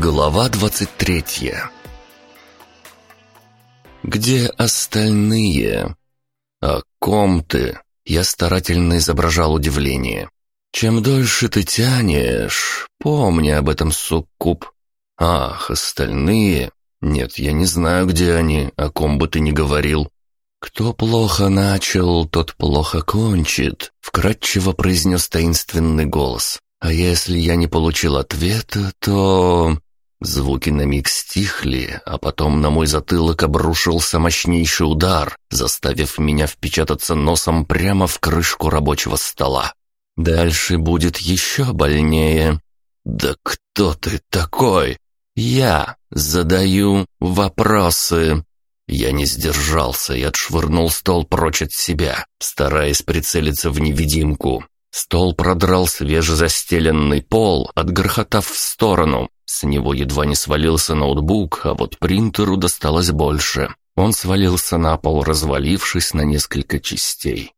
Глава 23 «Где остальные?» «О ком ты?» Я старательно изображал удивление. «Чем дольше ты тянешь, помни об этом, суккуб». «Ах, остальные?» «Нет, я не знаю, где они, о ком бы ты ни говорил». «Кто плохо начал, тот плохо кончит», — вкратчиво произнес таинственный голос. «А если я не получил ответа, то...» Звуки на миг стихли, а потом на мой затылок обрушился мощнейший удар, заставив меня впечататься носом прямо в крышку рабочего стола. Дальше будет еще больнее. «Да кто ты такой?» «Я задаю вопросы». Я не сдержался и отшвырнул стол прочь от себя, стараясь прицелиться в невидимку. Стол продрал свежезастеленный пол, отгрохотав в сторону, с него едва не свалился ноутбук, а вот принтеру досталось больше. Он свалился на пол, развалившись на несколько частей.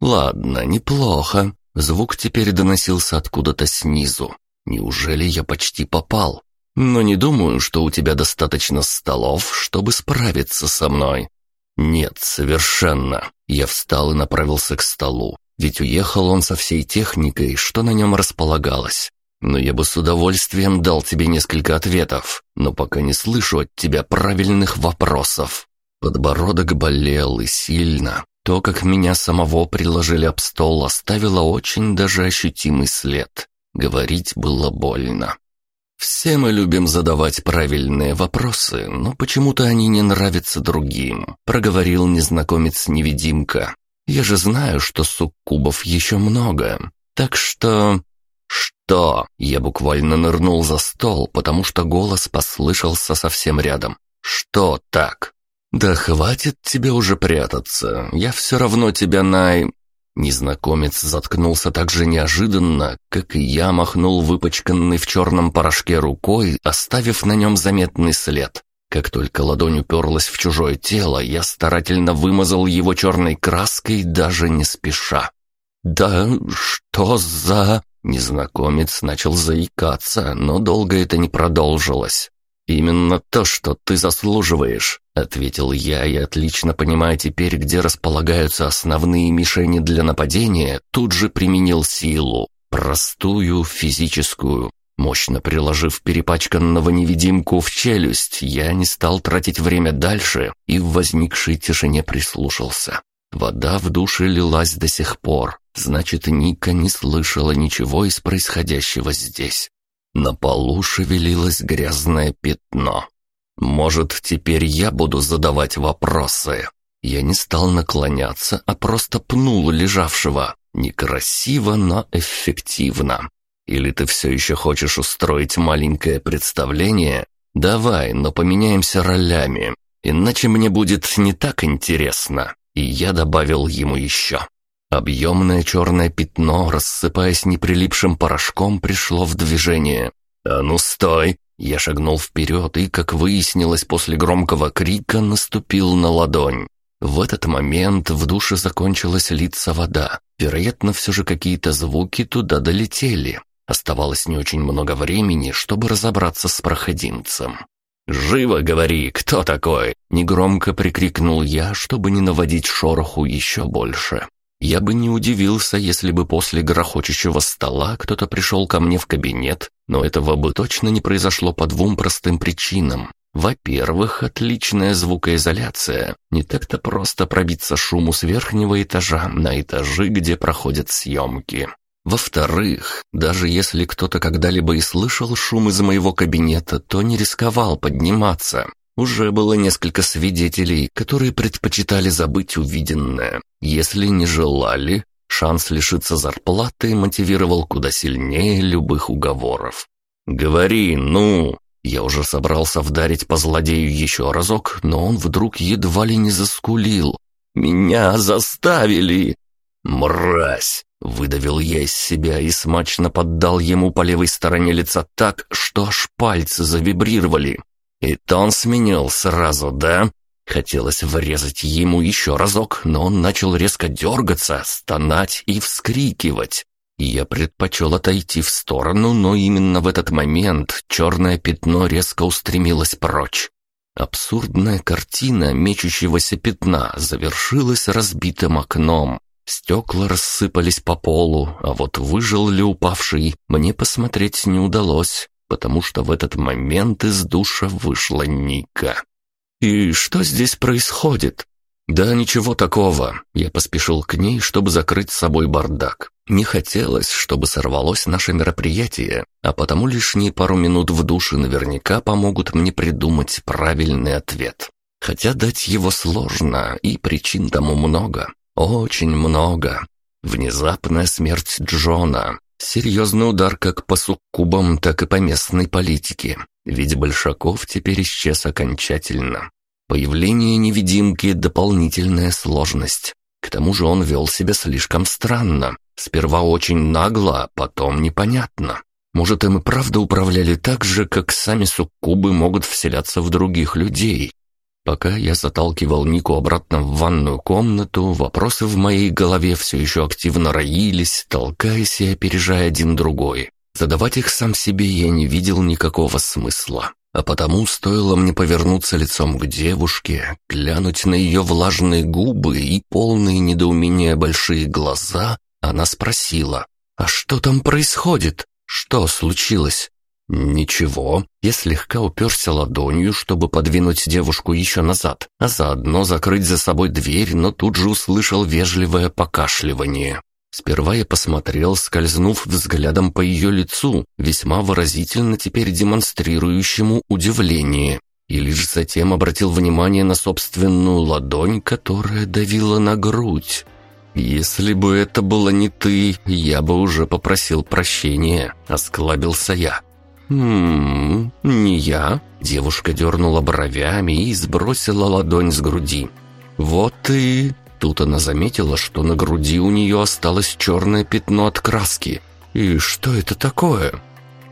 «Ладно, неплохо. Звук теперь доносился откуда-то снизу. Неужели я почти попал? Но не думаю, что у тебя достаточно столов, чтобы справиться со мной». «Нет, совершенно». Я встал и направился к столу, ведь уехал он со всей техникой, что на нем располагалось. Но я бы с удовольствием дал тебе несколько ответов, но пока не слышу от тебя правильных вопросов. Подбородок болел и сильно. То, как меня самого приложили об стол, оставило очень даже ощутимый след. Говорить было больно. Все мы любим задавать правильные вопросы, но почему-то они не нравятся другим, проговорил незнакомец-невидимка. Я же знаю, что суккубов еще много. Так что «Что?» Я буквально нырнул за стол, потому что голос послышался совсем рядом. «Что так?» «Да хватит тебе уже прятаться, я все равно тебя на...» Незнакомец заткнулся так же неожиданно, как и я махнул выпачканный в черном порошке рукой, оставив на нем заметный след. Как только ладонь уперлась в чужое тело, я старательно вымазал его черной краской, даже не спеша. «Да что за...» Незнакомец начал заикаться, но долго это не продолжилось. «Именно то, что ты заслуживаешь», — ответил я и отлично понимая теперь, где располагаются основные мишени для нападения, тут же применил силу. Простую, физическую. Мощно приложив перепачканного невидимку в челюсть, я не стал тратить время дальше и в возникшей тишине прислушался. Вода в душе лилась до сих пор, значит, Ника не слышала ничего из происходящего здесь. На полу шевелилось грязное пятно. Может, теперь я буду задавать вопросы? Я не стал наклоняться, а просто пнул лежавшего. Некрасиво, но эффективно. Или ты все еще хочешь устроить маленькое представление? Давай, но поменяемся ролями, иначе мне будет не так интересно и я добавил ему еще. Объемное черное пятно, рассыпаясь неприлипшим порошком, пришло в движение. «А ну стой!» Я шагнул вперед и, как выяснилось после громкого крика, наступил на ладонь. В этот момент в душе закончилась литься вода. Вероятно, все же какие-то звуки туда долетели. Оставалось не очень много времени, чтобы разобраться с проходимцем. «Живо говори, кто такой?» Негромко прикрикнул я, чтобы не наводить шороху еще больше. Я бы не удивился, если бы после грохочущего стола кто-то пришел ко мне в кабинет, но этого бы точно не произошло по двум простым причинам. Во-первых, отличная звукоизоляция. Не так-то просто пробиться шуму с верхнего этажа на этажи, где проходят съемки. Во-вторых, даже если кто-то когда-либо и слышал шум из моего кабинета, то не рисковал подниматься. Уже было несколько свидетелей, которые предпочитали забыть увиденное. Если не желали, шанс лишиться зарплаты мотивировал куда сильнее любых уговоров. «Говори, ну!» Я уже собрался вдарить по злодею еще разок, но он вдруг едва ли не заскулил. «Меня заставили!» «Мразь!» Выдавил я из себя и смачно поддал ему по левой стороне лица так, что аж пальцы завибрировали. И тон сменил сразу, да? Хотелось врезать ему еще разок, но он начал резко дергаться, стонать и вскрикивать. Я предпочел отойти в сторону, но именно в этот момент черное пятно резко устремилось прочь. Абсурдная картина мечущегося пятна завершилась разбитым окном. Стекла рассыпались по полу, а вот выжил ли упавший, мне посмотреть не удалось, потому что в этот момент из душа вышла Ника. «И что здесь происходит?» «Да ничего такого». Я поспешил к ней, чтобы закрыть с собой бардак. Не хотелось, чтобы сорвалось наше мероприятие, а потому лишние пару минут в душе наверняка помогут мне придумать правильный ответ. Хотя дать его сложно, и причин тому много. Очень много. Внезапная смерть Джона. Серьезный удар как по суккубам, так и по местной политике. Ведь Большаков теперь исчез окончательно. Появление невидимки – дополнительная сложность. К тому же он вел себя слишком странно. Сперва очень нагло, а потом непонятно. Может, им и правда управляли так же, как сами суккубы могут вселяться в других людей. Пока я заталкивал Нику обратно в ванную комнату, вопросы в моей голове все еще активно роились, толкаясь и опережая один другой. Задавать их сам себе я не видел никакого смысла. А потому стоило мне повернуться лицом к девушке, глянуть на ее влажные губы и полные недоумения большие глаза, она спросила, «А что там происходит? Что случилось?» «Ничего». Я слегка уперся ладонью, чтобы подвинуть девушку еще назад, а заодно закрыть за собой дверь, но тут же услышал вежливое покашливание. Сперва я посмотрел, скользнув взглядом по ее лицу, весьма выразительно теперь демонстрирующему удивление, и лишь затем обратил внимание на собственную ладонь, которая давила на грудь. «Если бы это было не ты, я бы уже попросил прощения», — осклабился я. «Ммм, не я?» Девушка дернула бровями и сбросила ладонь с груди. «Вот и...» Тут она заметила, что на груди у нее осталось черное пятно от краски. «И что это такое?»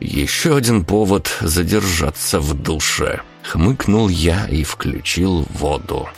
«Еще один повод задержаться в душе», — хмыкнул я и включил воду.